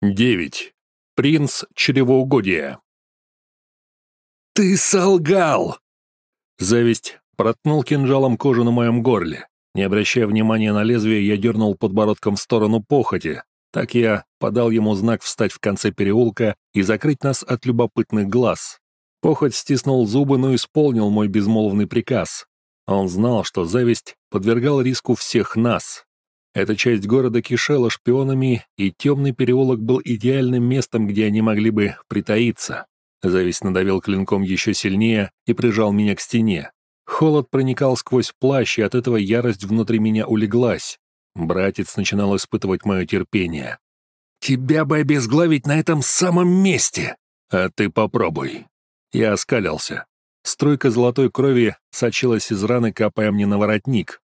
9. Принц чревоугодия. «Ты солгал!» Зависть проткнул кинжалом кожу на моем горле. Не обращая внимания на лезвие, я дернул подбородком в сторону похоти. Так я подал ему знак встать в конце переулка и закрыть нас от любопытных глаз. Похоть стиснул зубы, но исполнил мой безмолвный приказ. Он знал, что зависть подвергал риску всех нас, эта часть города кишела шпионами, и темный переулок был идеальным местом, где они могли бы притаиться. Зависть надавил клинком еще сильнее и прижал меня к стене. Холод проникал сквозь плащ, и от этого ярость внутри меня улеглась. Братец начинал испытывать мое терпение. «Тебя бы обезглавить на этом самом месте!» «А ты попробуй». Я оскалился. Струйка золотой крови сочилась из раны, капая мне на воротник.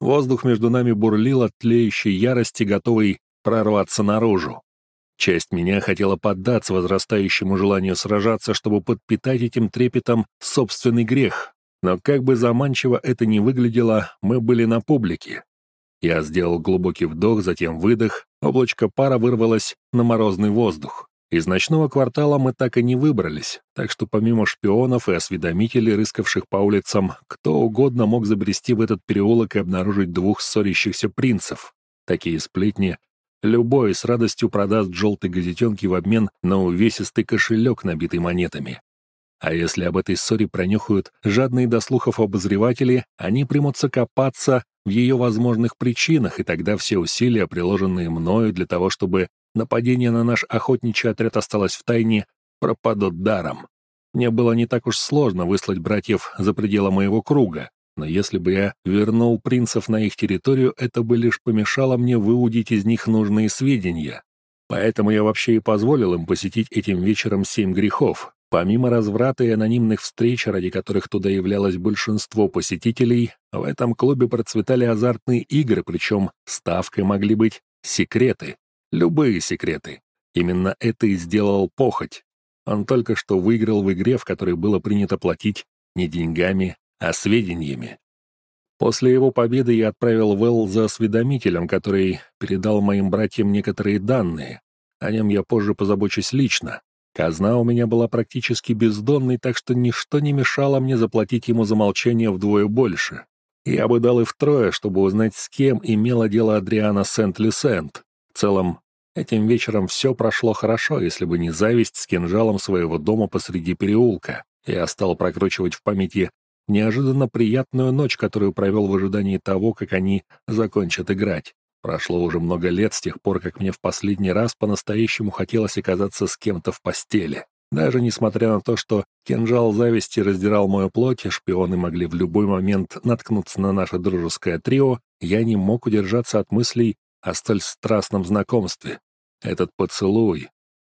Воздух между нами бурлил от тлеющей ярости, готовый прорваться наружу. Часть меня хотела поддаться возрастающему желанию сражаться, чтобы подпитать этим трепетом собственный грех. Но как бы заманчиво это ни выглядело, мы были на публике. Я сделал глубокий вдох, затем выдох, облачко пара вырвалось на морозный воздух. Из ночного квартала мы так и не выбрались, так что помимо шпионов и осведомителей, рыскавших по улицам, кто угодно мог забрести в этот переулок и обнаружить двух ссорящихся принцев. Такие сплетни любой с радостью продаст желтой газетенки в обмен на увесистый кошелек, набитый монетами. А если об этой ссоре пронюхают жадные до слухов обозреватели, они примутся копаться в ее возможных причинах, и тогда все усилия, приложенные мною для того, чтобы нападение на наш охотничий отряд осталось в тайне, пропадут даром. Мне было не так уж сложно выслать братьев за пределы моего круга, но если бы я вернул принцев на их территорию, это бы лишь помешало мне выудить из них нужные сведения. Поэтому я вообще и позволил им посетить этим вечером семь грехов. Помимо разврата и анонимных встреч, ради которых туда являлось большинство посетителей, в этом клубе процветали азартные игры, причем ставкой могли быть секреты. Любые секреты. Именно это и сделал похоть. Он только что выиграл в игре, в которой было принято платить не деньгами, а сведениями. После его победы я отправил Вэл за осведомителем, который передал моим братьям некоторые данные. О нем я позже позабочусь лично. Казна у меня была практически бездонной, так что ничто не мешало мне заплатить ему за молчание вдвое больше. Я бы дал и втрое, чтобы узнать, с кем имела дело Адриана Сент-Люсент. Целом, этим вечером все прошло хорошо, если бы не зависть с кинжалом своего дома посреди переулка. Я стал прокручивать в памяти неожиданно приятную ночь, которую провел в ожидании того, как они закончат играть. Прошло уже много лет с тех пор, как мне в последний раз по-настоящему хотелось оказаться с кем-то в постели. Даже несмотря на то, что кинжал зависти раздирал мою плоть, шпионы могли в любой момент наткнуться на наше дружеское трио, я не мог удержаться от мыслей о столь страстном знакомстве. Этот поцелуй,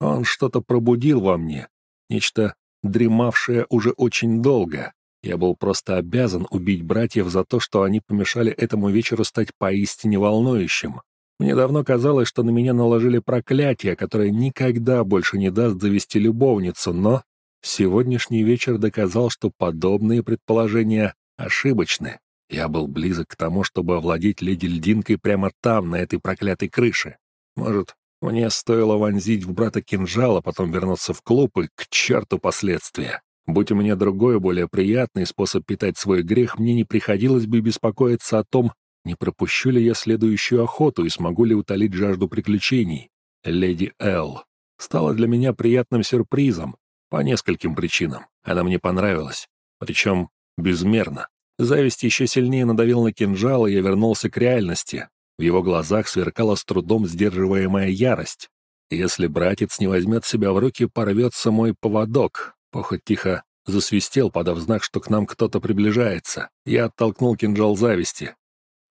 он что-то пробудил во мне, нечто дремавшее уже очень долго. Я был просто обязан убить братьев за то, что они помешали этому вечеру стать поистине волнующим. Мне давно казалось, что на меня наложили проклятие, которое никогда больше не даст завести любовницу, но сегодняшний вечер доказал, что подобные предположения ошибочны. Я был близок к тому, чтобы овладеть леди льдинкой прямо там, на этой проклятой крыше. Может, мне стоило вонзить в брата кинжал, а потом вернуться в клуб и к черту последствия. Будь у меня другой, более приятный способ питать свой грех, мне не приходилось бы беспокоиться о том, не пропущу ли я следующую охоту и смогу ли утолить жажду приключений. Леди Эл стала для меня приятным сюрпризом по нескольким причинам. Она мне понравилась, причем безмерно. Зависть еще сильнее надавил на кинжал, и я вернулся к реальности. В его глазах сверкала с трудом сдерживаемая ярость. Если братец не возьмет себя в руки, порвется мой поводок. Похоть тихо засвистел, подав знак, что к нам кто-то приближается. Я оттолкнул кинжал зависти.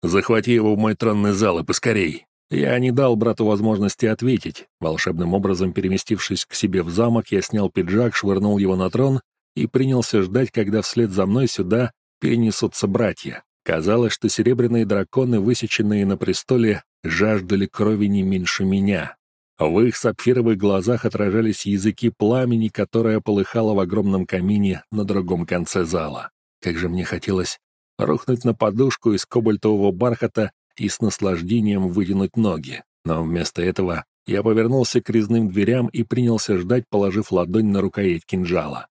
«Захвати его в мой тронный зал и поскорей!» Я не дал брату возможности ответить. Волшебным образом переместившись к себе в замок, я снял пиджак, швырнул его на трон и принялся ждать, когда вслед за мной сюда перенесутся братья. Казалось, что серебряные драконы, высеченные на престоле, жаждали крови не меньше меня. В их сапфировых глазах отражались языки пламени, которое полыхало в огромном камине на другом конце зала. Как же мне хотелось рухнуть на подушку из кобальтового бархата и с наслаждением вытянуть ноги. Но вместо этого я повернулся к резным дверям и принялся ждать, положив ладонь на рукоять кинжала.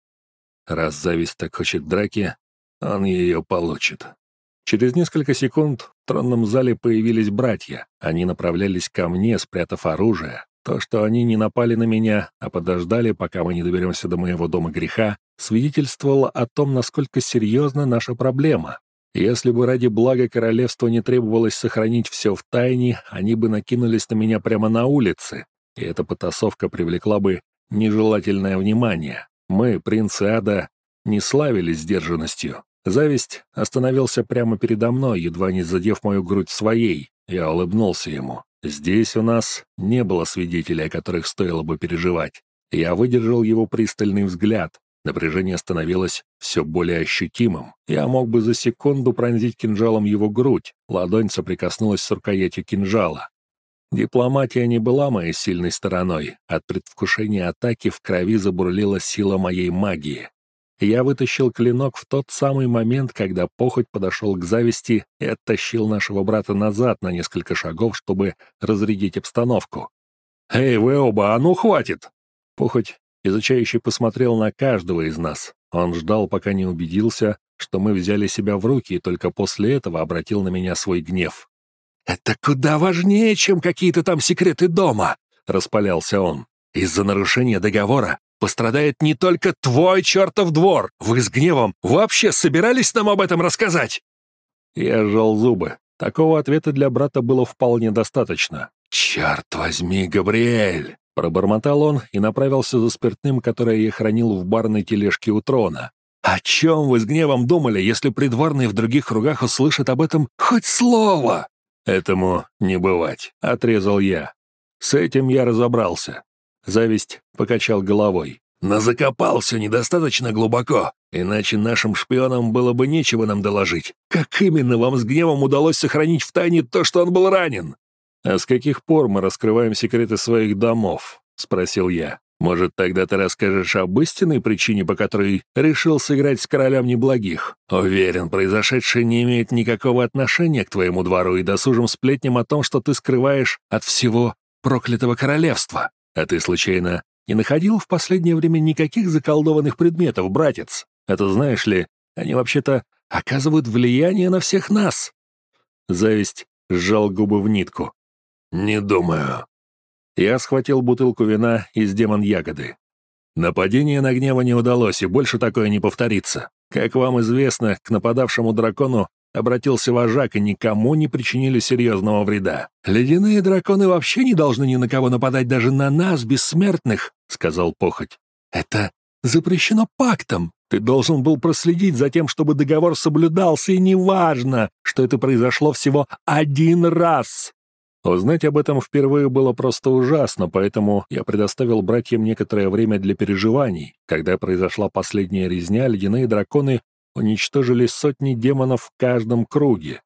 Раз зависть так хочет драки, он ее получит. Через несколько секунд в тронном зале появились братья. Они направлялись ко мне, спрятав оружие. То, что они не напали на меня, а подождали, пока мы не доберемся до моего дома греха, свидетельствовало о том, насколько серьезна наша проблема. Если бы ради блага королевства не требовалось сохранить все в тайне, они бы накинулись на меня прямо на улице, и эта потасовка привлекла бы нежелательное внимание. Мы, принцы ада, не славились сдержанностью. Зависть остановился прямо передо мной, едва не задев мою грудь своей. Я улыбнулся ему. Здесь у нас не было свидетелей, о которых стоило бы переживать. Я выдержал его пристальный взгляд, Напряжение становилось все более ощутимым. Я мог бы за секунду пронзить кинжалом его грудь. Ладонь соприкоснулась с рукоятью кинжала. Дипломатия не была моей сильной стороной. От предвкушения атаки в крови забурлила сила моей магии. Я вытащил клинок в тот самый момент, когда похоть подошел к зависти и оттащил нашего брата назад на несколько шагов, чтобы разрядить обстановку. «Эй, вы оба, а ну хватит!» Похоть Изучающий посмотрел на каждого из нас. Он ждал, пока не убедился, что мы взяли себя в руки, и только после этого обратил на меня свой гнев. «Это куда важнее, чем какие-то там секреты дома!» — распалялся он. «Из-за нарушения договора пострадает не только твой чертов двор! Вы с гневом вообще собирались нам об этом рассказать?» Я сжал зубы. Такого ответа для брата было вполне достаточно. «Черт возьми, Габриэль! Пробормотал он и направился за спиртным, которое я хранил в барной тележке у трона. «О чем вы с гневом думали, если придворные в других кругах услышат об этом хоть слово?» «Этому не бывать», — отрезал я. С этим я разобрался. Зависть покачал головой. «Но закопался недостаточно глубоко, иначе нашим шпионам было бы нечего нам доложить. Как именно вам с гневом удалось сохранить в тайне то, что он был ранен?» «А с каких пор мы раскрываем секреты своих домов?» — спросил я. «Может, тогда ты расскажешь об истинной причине, по которой решил сыграть с королем неблагих? Уверен, произошедшее не имеет никакого отношения к твоему двору и досужим сплетням о том, что ты скрываешь от всего проклятого королевства. А ты, случайно, не находил в последнее время никаких заколдованных предметов, братец? Это, знаешь ли, они вообще-то оказывают влияние на всех нас». Зависть сжал губы в нитку. «Не думаю». Я схватил бутылку вина из демон-ягоды. Нападение на гнева не удалось, и больше такое не повторится. Как вам известно, к нападавшему дракону обратился вожак, и никому не причинили серьезного вреда. «Ледяные драконы вообще не должны ни на кого нападать, даже на нас, бессмертных», — сказал похоть. «Это запрещено пактом. Ты должен был проследить за тем, чтобы договор соблюдался, и неважно, что это произошло всего один раз. Узнать об этом впервые было просто ужасно, поэтому я предоставил братьям некоторое время для переживаний. Когда произошла последняя резня, ледяные драконы уничтожили сотни демонов в каждом круге.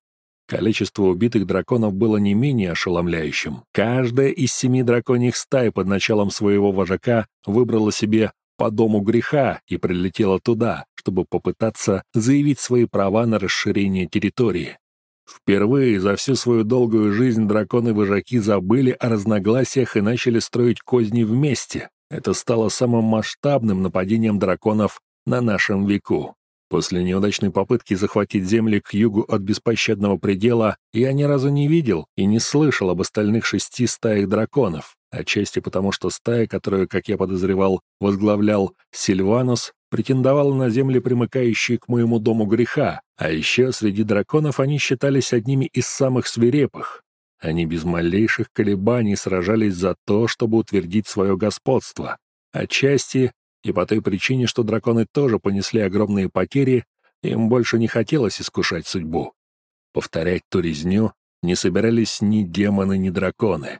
Количество убитых драконов было не менее ошеломляющим. Каждая из семи драконьих стай под началом своего вожака выбрала себе по дому греха и прилетела туда, чтобы попытаться заявить свои права на расширение территории. Впервые за всю свою долгую жизнь драконы-вожаки забыли о разногласиях и начали строить козни вместе. Это стало самым масштабным нападением драконов на нашем веку. После неудачной попытки захватить земли к югу от беспощадного предела я ни разу не видел и не слышал об остальных шести стаях драконов, отчасти потому, что стая, которую, как я подозревал, возглавлял Сильванус, претендовала на земли, примыкающие к моему дому греха, а еще среди драконов они считались одними из самых свирепых. Они без малейших колебаний сражались за то, чтобы утвердить свое господство. Отчасти и по той причине, что драконы тоже понесли огромные потери, им больше не хотелось искушать судьбу. Повторять ту резню не собирались ни демоны, ни драконы.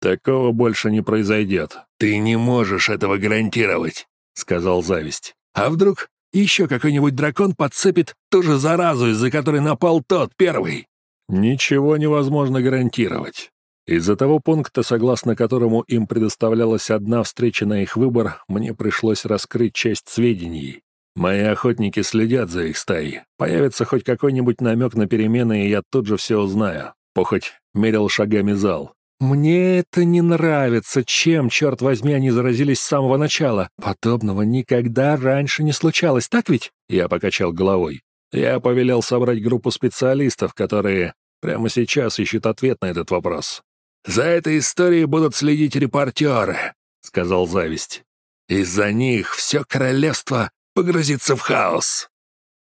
«Такого больше не произойдет. Ты не можешь этого гарантировать», — сказал Зависть. «А вдруг еще какой-нибудь дракон подцепит ту же заразу, из-за которой напал тот первый?» «Ничего невозможно гарантировать. Из-за того пункта, согласно которому им предоставлялась одна встреча на их выбор, мне пришлось раскрыть часть сведений. Мои охотники следят за их стаей. Появится хоть какой-нибудь намек на перемены, и я тут же все узнаю. Похоть мерил шагами зал. Мне это не нравится. Чем, черт возьми, они заразились с самого начала? Подобного никогда раньше не случалось, так ведь? Я покачал головой. Я повелел собрать группу специалистов, которые прямо сейчас ищут ответ на этот вопрос. «За этой историей будут следить репортеры», — сказал Зависть. «Из-за них все королевство погрузится в хаос».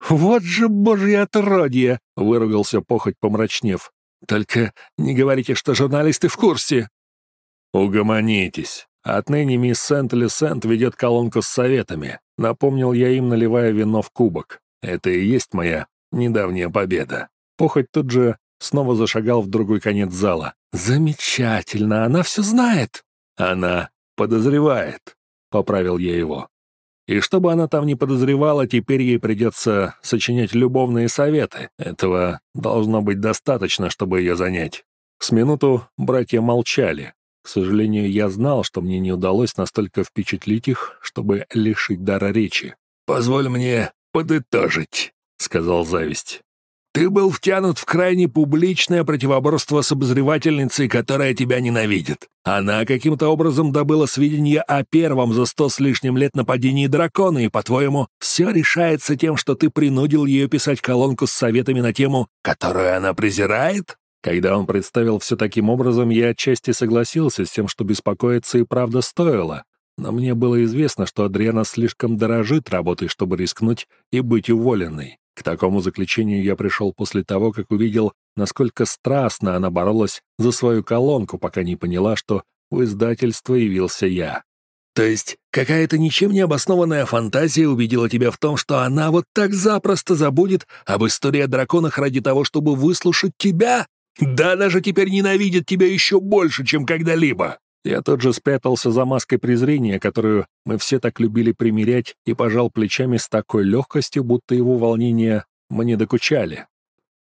«Вот же божье отродье!» — выругался похоть, помрачнев. «Только не говорите, что журналисты в курсе». «Угомонитесь. Отныне мисс Сент-Лесент ведет колонку с советами», — напомнил я им, наливая вино в кубок. «Это и есть моя недавняя победа». Похоть тут же снова зашагал в другой конец зала. «Замечательно, она все знает». «Она подозревает», — поправил я его. И чтобы она там не подозревала, теперь ей придется сочинять любовные советы. Этого должно быть достаточно, чтобы ее занять. С минуту братья молчали. К сожалению, я знал, что мне не удалось настолько впечатлить их, чтобы лишить дара речи. «Позволь мне подытожить», — сказал Зависть. Ты был втянут в крайне публичное противоборство с обозревательницей, которая тебя ненавидит. Она каким-то образом добыла сведения о первом за сто с лишним лет нападении дракона, и, по-твоему, все решается тем, что ты принудил ее писать колонку с советами на тему, которую она презирает? Когда он представил все таким образом, я отчасти согласился с тем, что беспокоиться и правда стоило. Но мне было известно, что Адриана слишком дорожит работой, чтобы рискнуть и быть уволенной. Такому заключению я пришел после того, как увидел, насколько страстно она боролась за свою колонку, пока не поняла, что в издательство явился я. То есть какая-то ничем не обоснованная фантазия убедила тебя в том, что она вот так запросто забудет об истории о драконах ради того, чтобы выслушать тебя? Да, даже теперь ненавидит тебя еще больше, чем когда-либо. Я тут же спрятался за маской презрения, которую мы все так любили примерять, и пожал плечами с такой легкостью, будто его волнения мне докучали.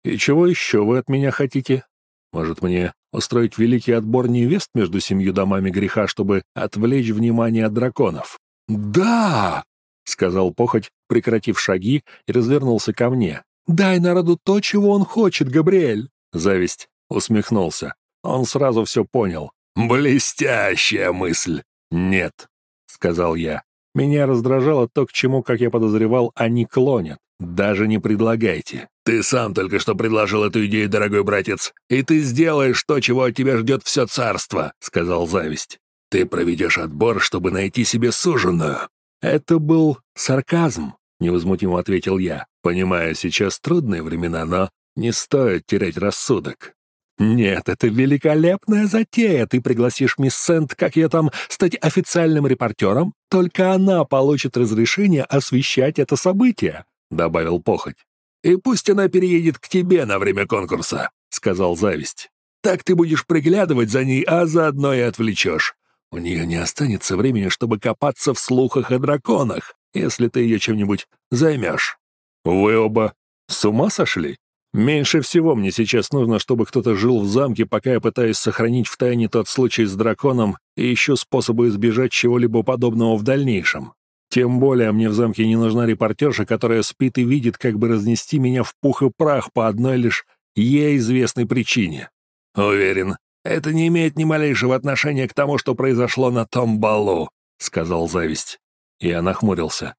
«И чего еще вы от меня хотите? Может, мне устроить великий отбор невест между семью домами греха, чтобы отвлечь внимание от драконов?» «Да!» — сказал похоть, прекратив шаги, и развернулся ко мне. «Дай народу то, чего он хочет, Габриэль!» Зависть усмехнулся. Он сразу все понял. «Блестящая мысль!» «Нет», — сказал я. Меня раздражало то, к чему, как я подозревал, они клонят. Даже не предлагайте. Ты сам только что предложил эту идею, дорогой братец, и ты сделаешь то, чего от тебя ждет все царство, — сказал Зависть. Ты проведешь отбор, чтобы найти себе суженую. Это был сарказм, — невозмутимо ответил я. Понимаю, сейчас трудные времена, но не стоит терять рассудок. «Нет, это великолепная затея. Ты пригласишь мисс Сент, как я там, стать официальным репортером? Только она получит разрешение освещать это событие», — добавил Похоть. «И пусть она переедет к тебе на время конкурса», — сказал Зависть. «Так ты будешь приглядывать за ней, а заодно и отвлечешь. У нее не останется времени, чтобы копаться в слухах о драконах, если ты ее чем-нибудь займешь». «Вы оба с ума сошли?» Меньше всего мне сейчас нужно, чтобы кто-то жил в замке, пока я пытаюсь сохранить в тайне тот случай с драконом и ищу способы избежать чего-либо подобного в дальнейшем. Тем более мне в замке не нужна репортерша, которая спит и видит, как бы разнести меня в пух и прах по одной лишь ей известной причине. Уверен, это не имеет ни малейшего отношения к тому, что произошло на том балу, — сказал Зависть. Я нахмурился.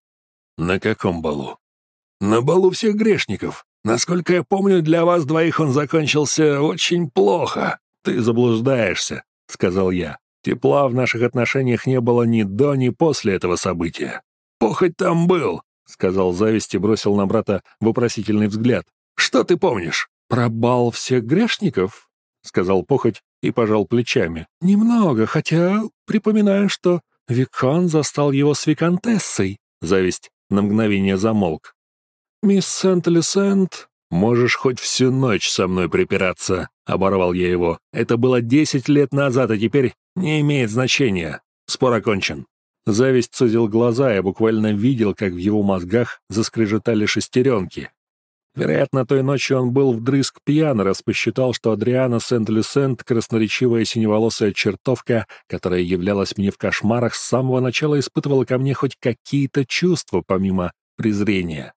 На каком балу? На балу всех грешников. Насколько я помню, для вас двоих он закончился очень плохо. Ты заблуждаешься, — сказал я. Тепла в наших отношениях не было ни до, ни после этого события. Похоть там был, — сказал зависть и бросил на брата вопросительный взгляд. Что ты помнишь? Про бал всех грешников? — сказал похоть и пожал плечами. Немного, хотя припоминаю, что Викон застал его с виконтессой. Зависть на мгновение замолк. «Мисс Сент-Лисент, можешь хоть всю ночь со мной припираться», — оборвал я его. «Это было десять лет назад, а теперь не имеет значения. Спор окончен». Зависть сузил глаза, я буквально видел, как в его мозгах заскрежетали шестеренки. Вероятно, той ночью он был вдрызг пьян, раз посчитал, что Адриана Сент-Люсент — красноречивая синеволосая чертовка, которая являлась мне в кошмарах, с самого начала испытывала ко мне хоть какие-то чувства, помимо презрения.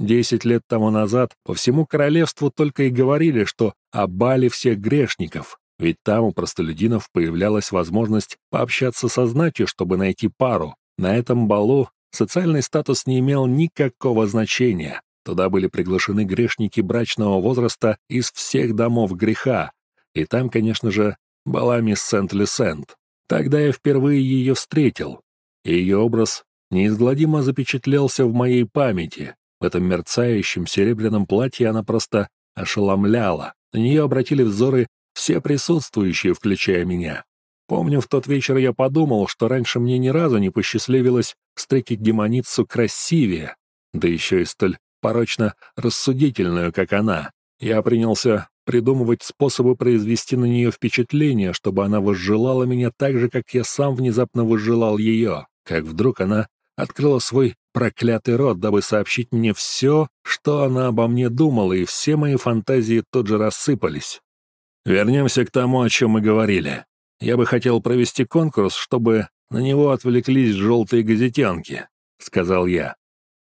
Десять лет тому назад по всему королевству только и говорили, что о бале всех грешников. Ведь там у простолюдинов появлялась возможность пообщаться со знатью, чтобы найти пару. На этом балу социальный статус не имел никакого значения. Туда были приглашены грешники брачного возраста из всех домов греха. И там, конечно же, была мисс Сент-Люсент. Тогда я впервые ее встретил. Ее образ неизгладимо запечатлелся в моей памяти. В этом мерцающем серебряном платье она просто ошеломляла. На нее обратили взоры все присутствующие, включая меня. Помню, в тот вечер я подумал, что раньше мне ни разу не посчастливилось встретить демоницу красивее, да еще и столь порочно рассудительную, как она. Я принялся придумывать способы произвести на нее впечатление, чтобы она возжелала меня так же, как я сам внезапно возжелал ее. Как вдруг она открыла свой проклятый рот, дабы сообщить мне все, что она обо мне думала, и все мои фантазии тут же рассыпались. Вернемся к тому, о чем мы говорили. Я бы хотел провести конкурс, чтобы на него отвлеклись желтые газетянки, — сказал я.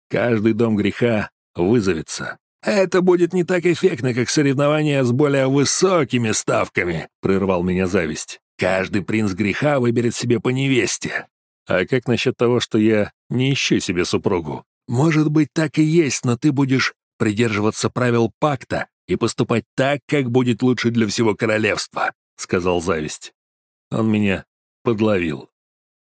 Каждый дом греха вызовется. «Это будет не так эффектно, как соревнования с более высокими ставками», — прервал меня зависть. «Каждый принц греха выберет себе по невесте». «А как насчет того, что я не ищу себе супругу?» «Может быть, так и есть, но ты будешь придерживаться правил пакта и поступать так, как будет лучше для всего королевства», — сказал зависть. Он меня подловил.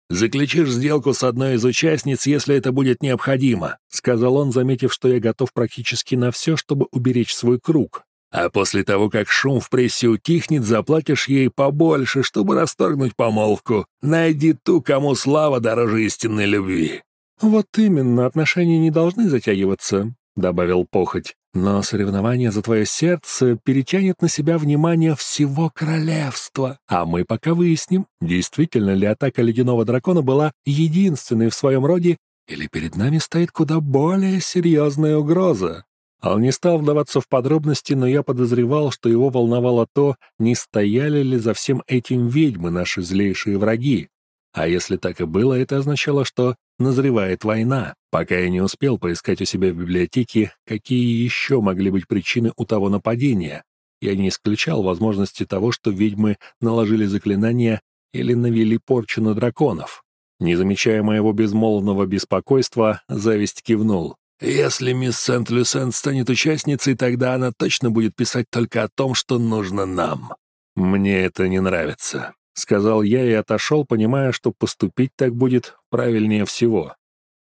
«Заключишь сделку с одной из участниц, если это будет необходимо», — сказал он, заметив, что я готов практически на все, чтобы уберечь свой круг. «А после того, как шум в прессе утихнет, заплатишь ей побольше, чтобы расторгнуть помолвку. Найди ту, кому слава дороже истинной любви». «Вот именно, отношения не должны затягиваться», — добавил похоть. Но соревнование за твое сердце перетянет на себя внимание всего королевства. А мы пока выясним, действительно ли атака ледяного дракона была единственной в своем роде, или перед нами стоит куда более серьезная угроза. Он не стал вдаваться в подробности, но я подозревал, что его волновало то, не стояли ли за всем этим ведьмы, наши злейшие враги. А если так и было, это означало, что назревает война, пока я не успел поискать у себя в библиотеке, какие еще могли быть причины у того нападения. Я не исключал возможности того, что ведьмы наложили заклинания или навели порчу на драконов. Не замечая моего безмолвного беспокойства, зависть кивнул. «Если мисс Сент-Люсент станет участницей, тогда она точно будет писать только о том, что нужно нам. Мне это не нравится. — сказал я и отошел, понимая, что поступить так будет правильнее всего.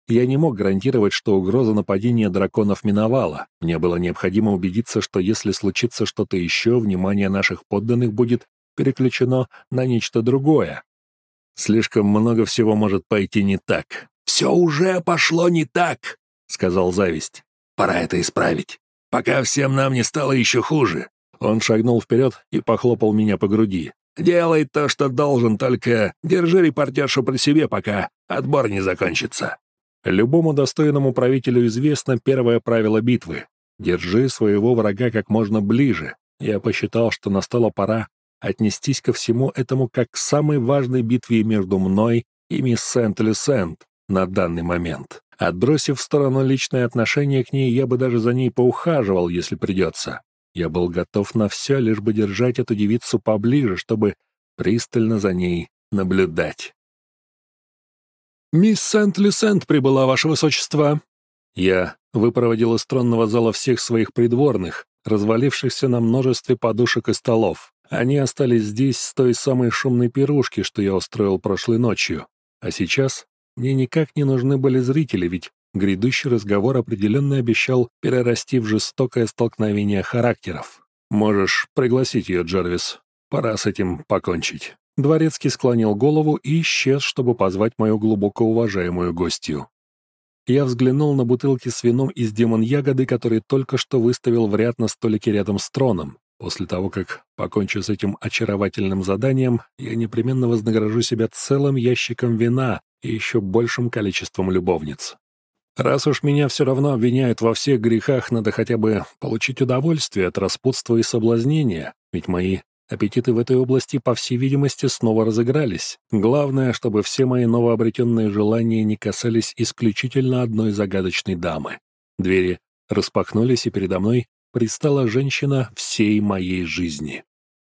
Я не мог гарантировать, что угроза нападения драконов миновала. Мне было необходимо убедиться, что если случится что-то еще, внимание наших подданных будет переключено на нечто другое. Слишком много всего может пойти не так. «Все уже пошло не так», — сказал зависть. «Пора это исправить, пока всем нам не стало еще хуже». Он шагнул вперед и похлопал меня по груди. Делай то, что должен, только держи репортершу при себе, пока отбор не закончится». Любому достойному правителю известно первое правило битвы — держи своего врага как можно ближе. Я посчитал, что настала пора отнестись ко всему этому как к самой важной битве между мной и мисс Сент-Люсент на данный момент. Отбросив в сторону личные отношения к ней, я бы даже за ней поухаживал, если придется. Я был готов на все, лишь бы держать эту девицу поближе, чтобы пристально за ней наблюдать. «Мисс Сент-Люсент прибыла, ваше высочество!» Я выпроводил из тронного зала всех своих придворных, развалившихся на множестве подушек и столов. Они остались здесь с той самой шумной пирушки, что я устроил прошлой ночью. А сейчас мне никак не нужны были зрители, ведь Грядущий разговор определенно обещал перерасти в жестокое столкновение характеров. «Можешь пригласить ее, Джервис. Пора с этим покончить». Дворецкий склонил голову и исчез, чтобы позвать мою глубоко уважаемую гостью. Я взглянул на бутылки с вином из демон-ягоды, который только что выставил в ряд на столике рядом с троном. После того, как покончу с этим очаровательным заданием, я непременно вознагражу себя целым ящиком вина и еще большим количеством любовниц. Раз уж меня все равно обвиняют во всех грехах, надо хотя бы получить удовольствие от распутства и соблазнения, ведь мои аппетиты в этой области, по всей видимости, снова разыгрались. Главное, чтобы все мои новообретенные желания не касались исключительно одной загадочной дамы. Двери распахнулись, и передо мной предстала женщина всей моей жизни.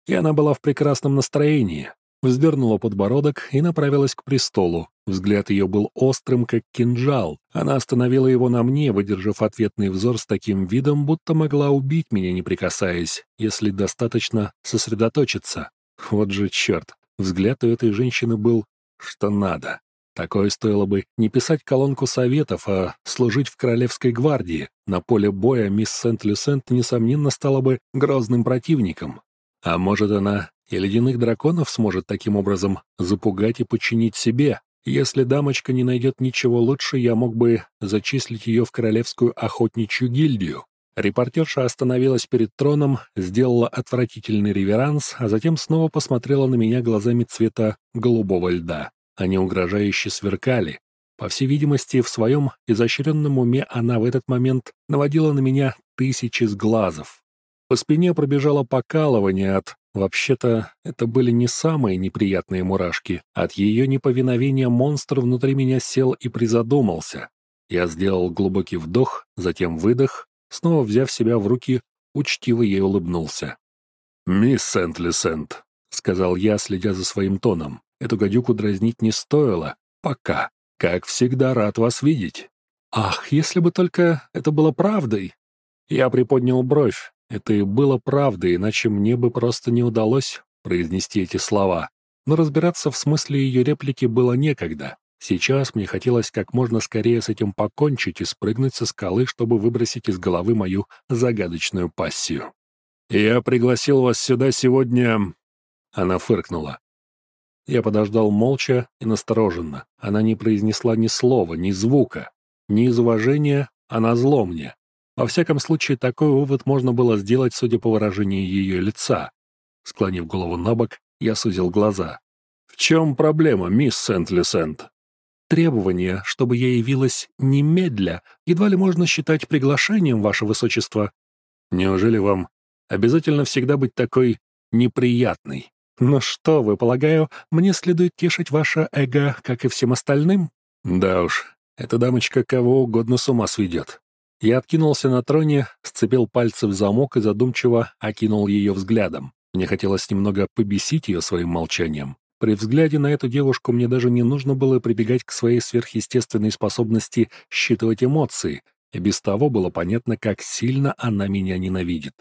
и она была в прекрасном настроении. Вздернула подбородок и направилась к престолу. Взгляд ее был острым, как кинжал. Она остановила его на мне, выдержав ответный взор с таким видом, будто могла убить меня, не прикасаясь, если достаточно сосредоточиться. Вот же черт, взгляд у этой женщины был что надо. Такое стоило бы не писать колонку советов, а служить в Королевской гвардии. На поле боя мисс Сент-Люсент, несомненно, стала бы грозным противником. А может, она и ледяных драконов сможет таким образом запугать и подчинить себе. Если дамочка не найдет ничего лучше, я мог бы зачислить ее в Королевскую охотничью гильдию. Репортерша остановилась перед троном, сделала отвратительный реверанс, а затем снова посмотрела на меня глазами цвета голубого льда. Они угрожающе сверкали. По всей видимости, в своем изощренном уме она в этот момент наводила на меня тысячи сглазов. По спине пробежало покалывание от... Вообще-то, это были не самые неприятные мурашки. От ее неповиновения монстр внутри меня сел и призадумался. Я сделал глубокий вдох, затем выдох, снова взяв себя в руки, учтиво ей улыбнулся. «Мисс Сент-Лисент», — сказал я, следя за своим тоном, — «эту гадюку дразнить не стоило. Пока. Как всегда, рад вас видеть». «Ах, если бы только это было правдой!» Я приподнял бровь. Это и было правдой, иначе мне бы просто не удалось произнести эти слова. Но разбираться в смысле ее реплики было некогда. Сейчас мне хотелось как можно скорее с этим покончить и спрыгнуть со скалы, чтобы выбросить из головы мою загадочную пассию. «Я пригласил вас сюда сегодня...» Она фыркнула. Я подождал молча и настороженно. Она не произнесла ни слова, ни звука. Ни из уважения, а назло мне. Во всяком случае, такой вывод можно было сделать, судя по выражению ее лица. Склонив голову на бок, я сузил глаза. «В чем проблема, мисс Сент-Лисент?» Требование, чтобы я явилась немедля, едва ли можно считать приглашением, ваше высочество. Неужели вам обязательно всегда быть такой неприятной? Ну что вы, полагаю, мне следует тешить ваше эго, как и всем остальным? Да уж, эта дамочка кого угодно с ума сведет. Я откинулся на троне, сцепил пальцы в замок и задумчиво окинул ее взглядом. Мне хотелось немного побесить ее своим молчанием. При взгляде на эту девушку мне даже не нужно было прибегать к своей сверхъестественной способности считывать эмоции, и без того было понятно, как сильно она меня ненавидит.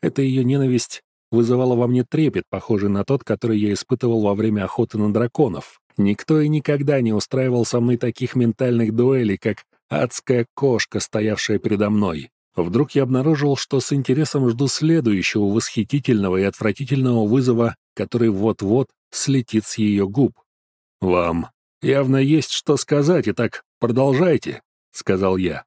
Эта ее ненависть вызывала во мне трепет, похожий на тот, который я испытывал во время охоты на драконов. Никто и никогда не устраивал со мной таких ментальных дуэлей, как адская кошка, стоявшая передо мной. Вдруг я обнаружил, что с интересом жду следующего восхитительного и отвратительного вызова, который вот-вот слетит с ее губ. «Вам явно есть что сказать, и так продолжайте», — сказал я.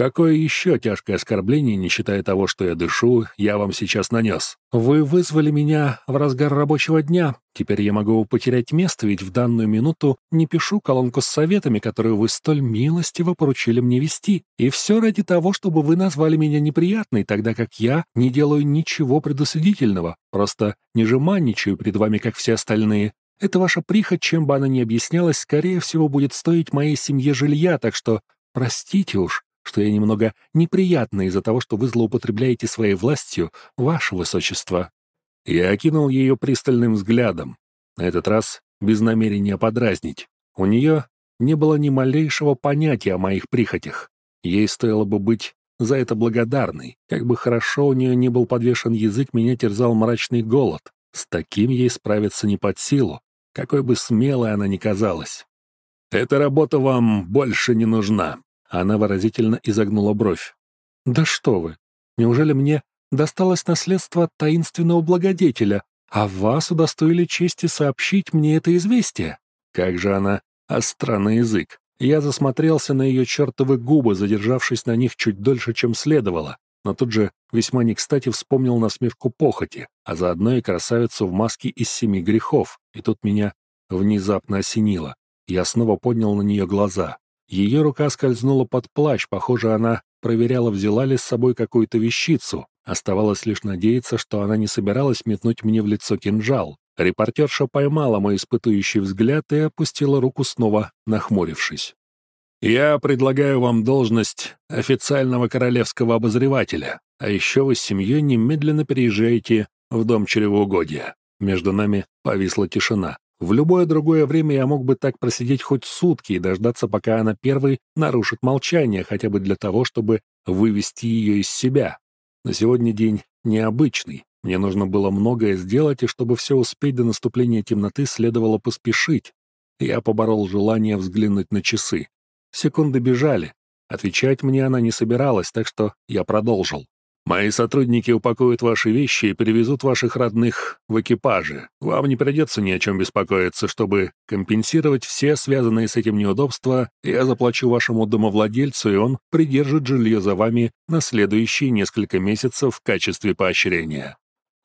Какое еще тяжкое оскорбление, не считая того, что я дышу, я вам сейчас нанес? Вы вызвали меня в разгар рабочего дня. Теперь я могу потерять место, ведь в данную минуту не пишу колонку с советами, которую вы столь милостиво поручили мне вести. И все ради того, чтобы вы назвали меня неприятной, тогда как я не делаю ничего предусудительного, просто не жеманничаю перед вами, как все остальные. Это ваша прихоть, чем бы она ни объяснялась, скорее всего, будет стоить моей семье жилья, так что простите уж, что я немного неприятна из-за того, что вы злоупотребляете своей властью, ваше высочество». Я окинул ее пристальным взглядом, на этот раз без намерения подразнить. У нее не было ни малейшего понятия о моих прихотях. Ей стоило бы быть за это благодарной. Как бы хорошо у нее не был подвешен язык, меня терзал мрачный голод. С таким ей справиться не под силу, какой бы смелой она ни казалась. «Эта работа вам больше не нужна», она выразительно изогнула бровь. «Да что вы! Неужели мне досталось наследство таинственного благодетеля, а вас удостоили чести сообщить мне это известие?» Как же она остра на язык. Я засмотрелся на ее чертовы губы, задержавшись на них чуть дольше, чем следовало, но тут же весьма не кстати вспомнил насмешку похоти, а заодно и красавицу в маске из семи грехов, и тут меня внезапно осенило. Я снова поднял на нее глаза. Ее рука скользнула под плащ, похоже, она проверяла, взяла ли с собой какую-то вещицу. Оставалось лишь надеяться, что она не собиралась метнуть мне в лицо кинжал. Репортерша поймала мой испытующий взгляд и опустила руку снова, нахмурившись. «Я предлагаю вам должность официального королевского обозревателя, а еще вы с семьей немедленно переезжаете в дом чревоугодия. Между нами повисла тишина. В любое другое время я мог бы так просидеть хоть сутки и дождаться, пока она первой нарушит молчание, хотя бы для того, чтобы вывести ее из себя. На сегодня день необычный. Мне нужно было многое сделать, и чтобы все успеть до наступления темноты, следовало поспешить. Я поборол желание взглянуть на часы. Секунды бежали. Отвечать мне она не собиралась, так что я продолжил. Мои сотрудники упакуют ваши вещи и перевезут ваших родных в экипаже. Вам не придется ни о чем беспокоиться, чтобы компенсировать все связанные с этим неудобства. Я заплачу вашему домовладельцу, и он придержит жилье за вами на следующие несколько месяцев в качестве поощрения».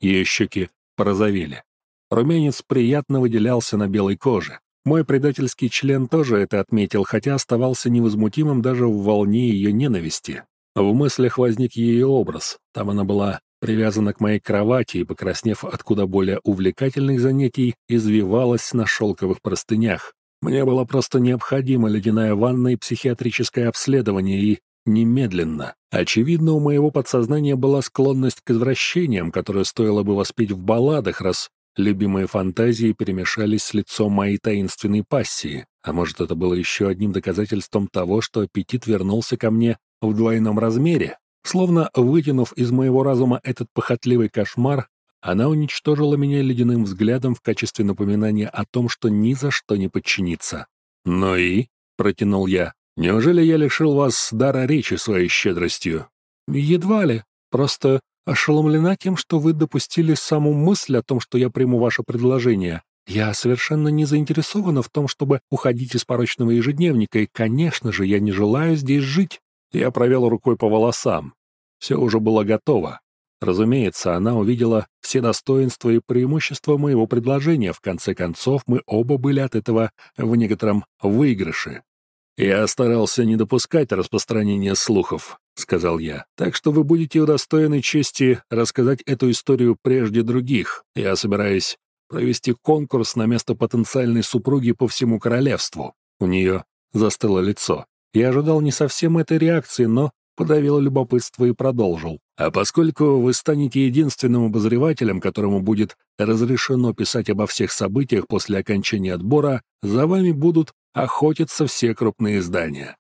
Ее щеки порозовели. Румянец приятно выделялся на белой коже. Мой предательский член тоже это отметил, хотя оставался невозмутимым даже в волне ее ненависти. В мыслях возник ее образ. Там она была привязана к моей кровати и, покраснев от куда более увлекательных занятий, извивалась на шелковых простынях. Мне было просто необходимо ледяная ванна и психиатрическое обследование, и немедленно. Очевидно, у моего подсознания была склонность к извращениям, которую стоило бы воспеть в балладах, раз любимые фантазии перемешались с лицом моей таинственной пассии. А может, это было еще одним доказательством того, что аппетит вернулся ко мне в двойном размере. Словно вытянув из моего разума этот похотливый кошмар, она уничтожила меня ледяным взглядом в качестве напоминания о том, что ни за что не подчинится. «Ну и?» — протянул я. «Неужели я лишил вас дара речи своей щедростью?» «Едва ли. Просто ошеломлена тем, что вы допустили саму мысль о том, что я приму ваше предложение. Я совершенно не заинтересована в том, чтобы уходить из порочного ежедневника, и, конечно же, я не желаю здесь жить. Я провел рукой по волосам. Все уже было готово. Разумеется, она увидела все достоинства и преимущества моего предложения. В конце концов, мы оба были от этого в некотором выигрыше. «Я старался не допускать распространения слухов», — сказал я. «Так что вы будете удостоены чести рассказать эту историю прежде других. Я собираюсь провести конкурс на место потенциальной супруги по всему королевству». У нее застыло лицо. Я ожидал не совсем этой реакции, но подавил любопытство и продолжил. А поскольку вы станете единственным обозревателем, которому будет разрешено писать обо всех событиях после окончания отбора, за вами будут охотиться все крупные издания.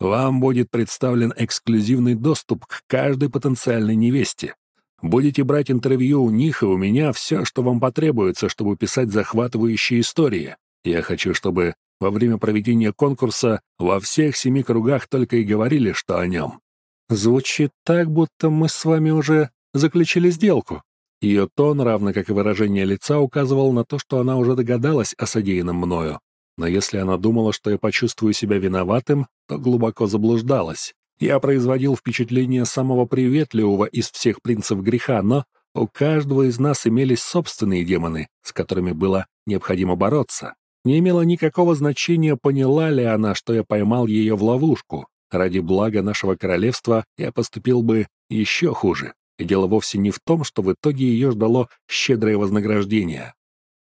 Вам будет представлен эксклюзивный доступ к каждой потенциальной невесте. Будете брать интервью у них и у меня все, что вам потребуется, чтобы писать захватывающие истории. Я хочу, чтобы во время проведения конкурса во всех семи кругах только и говорили, что о нем. Звучит так, будто мы с вами уже заключили сделку. Ее тон, равно как и выражение лица, указывал на то, что она уже догадалась о содеянном мною. Но если она думала, что я почувствую себя виноватым, то глубоко заблуждалась. Я производил впечатление самого приветливого из всех принцев греха, но у каждого из нас имелись собственные демоны, с которыми было необходимо бороться. Не имело никакого значения, поняла ли она, что я поймал ее в ловушку. Ради блага нашего королевства я поступил бы еще хуже. И дело вовсе не в том, что в итоге ее ждало щедрое вознаграждение.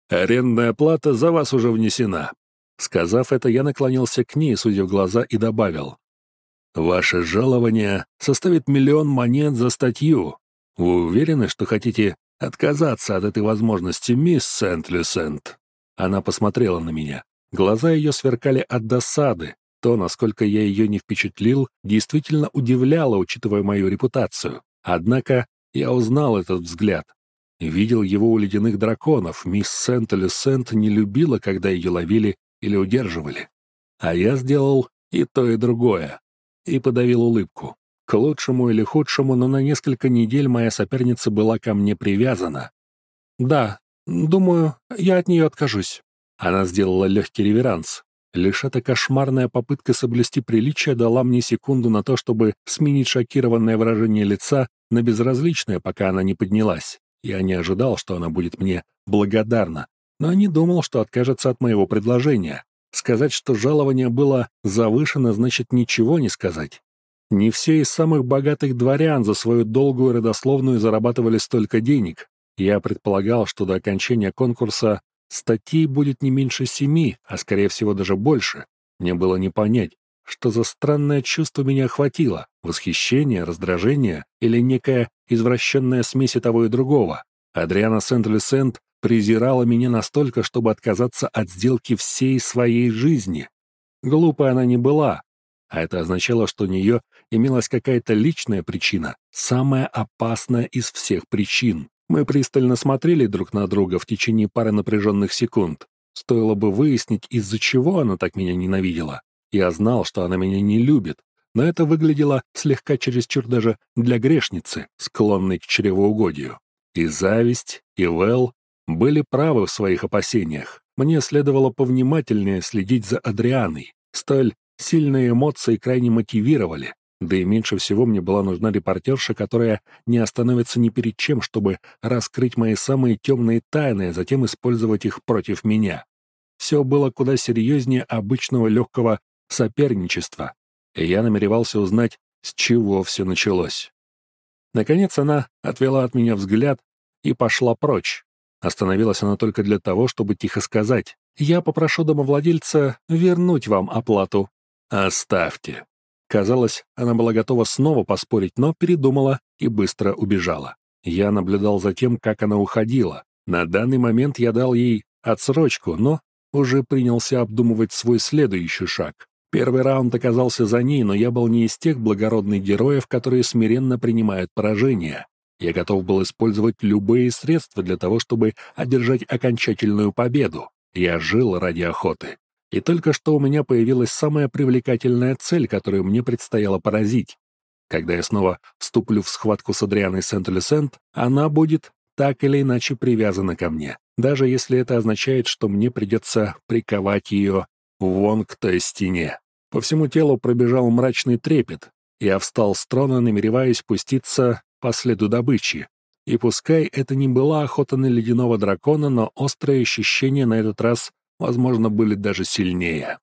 «Арендная плата за вас уже внесена». Сказав это, я наклонился к ней, судя в глаза, и добавил. «Ваше жалование составит миллион монет за статью. Вы уверены, что хотите отказаться от этой возможности, мисс Сент-Люсент?» Она посмотрела на меня. Глаза ее сверкали от досады. То, насколько я ее не впечатлил, действительно удивляло, учитывая мою репутацию. Однако я узнал этот взгляд. Видел его у ледяных драконов. Мисс Сент-Люсент не любила, когда ее ловили или удерживали. А я сделал и то, и другое. И подавил улыбку. К лучшему или худшему, но на несколько недель моя соперница была ко мне привязана. Да, Думаю, я от нее откажусь». Она сделала легкий реверанс. Лишь эта кошмарная попытка соблюсти приличие дала мне секунду на то, чтобы сменить шокированное выражение лица на безразличное, пока она не поднялась. Я не ожидал, что она будет мне благодарна, но не думал, что откажется от моего предложения. Сказать, что жалование было завышено, значит ничего не сказать. Не все из самых богатых дворян за свою долгую родословную зарабатывали столько денег, я предполагал, что до окончания конкурса статей будет не меньше семи, а скорее всего даже больше. Мне было не понять, что за странное чувство меня охватило — восхищение, раздражение или некая извращенная смесь того и другого. Адриана Сент-Люсент презирала меня настолько, чтобы отказаться от сделки всей своей жизни. Глупой она не была, а это означало, что у нее имелась какая-то личная причина, самая опасная из всех причин. Мы пристально смотрели друг на друга в течение пары напряженных секунд. Стоило бы выяснить, из-за чего она так меня ненавидела. Я знал, что она меня не любит, но это выглядело слегка чересчур даже для грешницы, склонной к чревоугодию. И зависть, и Вэл были правы в своих опасениях. Мне следовало повнимательнее следить за Адрианой. Столь сильные эмоции крайне мотивировали, да и меньше всего мне была нужна репортерша, которая не остановится ни перед чем, чтобы раскрыть мои самые темные тайны, а затем использовать их против меня. Все было куда серьезнее обычного легкого соперничества, и я намеревался узнать, с чего все началось. Наконец она отвела от меня взгляд и пошла прочь. Остановилась она только для того, чтобы тихо сказать, «Я попрошу домовладельца вернуть вам оплату». «Оставьте». Казалось, она была готова снова поспорить, но передумала и быстро убежала. Я наблюдал за тем, как она уходила. На данный момент я дал ей отсрочку, но уже принялся обдумывать свой следующий шаг. Первый раунд оказался за ней, но я был не из тех благородных героев, которые смиренно принимают поражение. Я готов был использовать любые средства для того, чтобы одержать окончательную победу. Я жил ради охоты. И только что у меня появилась самая привлекательная цель, которую мне предстояло поразить. Когда я снова вступлю в схватку с Адрианой Сент-Люсент, она будет так или иначе привязана ко мне, даже если это означает, что мне придется приковать ее вон к той стене. По всему телу пробежал мрачный трепет. Я встал с трона, намереваясь пуститься по следу добычи. И пускай это не была охота на ледяного дракона, но острые ощущения на этот раз, возможно, были даже сильнее.